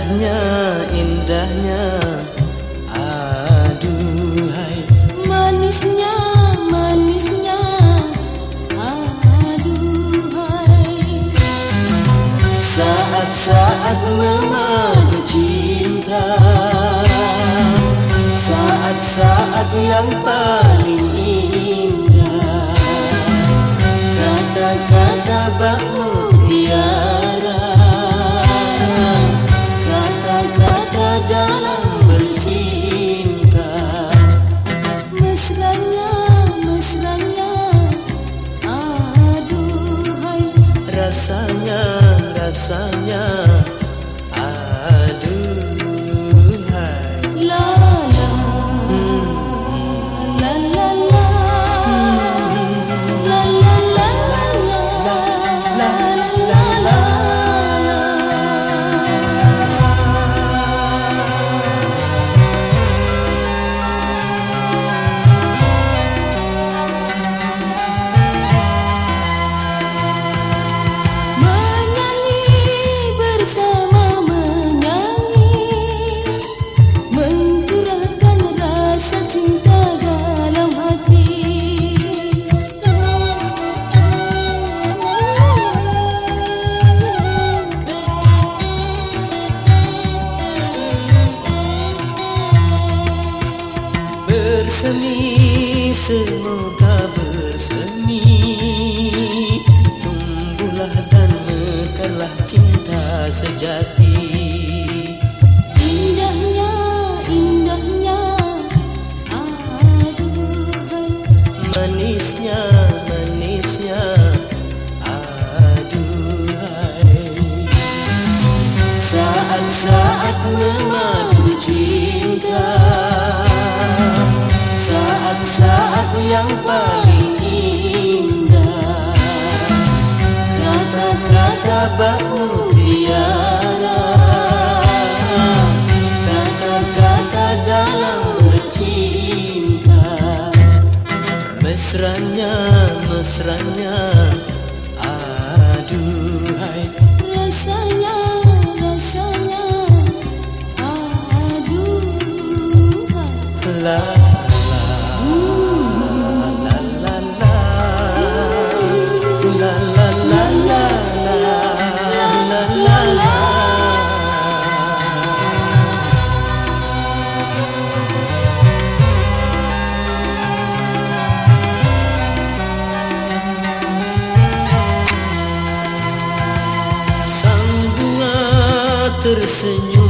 Indahnya, indahnya. Aduhai. Manisnya, manisnya. Aduhai. Saat-saat memadu cinta. Saat-saat yang paling Bersemi, semoga bersemi. Tumbuhlah dan mekarlah cinta sejati. Indahnya, indahnya Aduhai Manisnya, manisnya Aduhai. Saat-saat memadu cinta Saat-saat yang paling indah. Kata-kata bak mutiara Kata-kata dalam bercinta. Mesranya, mesranya. Aduhai. Rasanya, rasanya. Aduhai. La tersenyum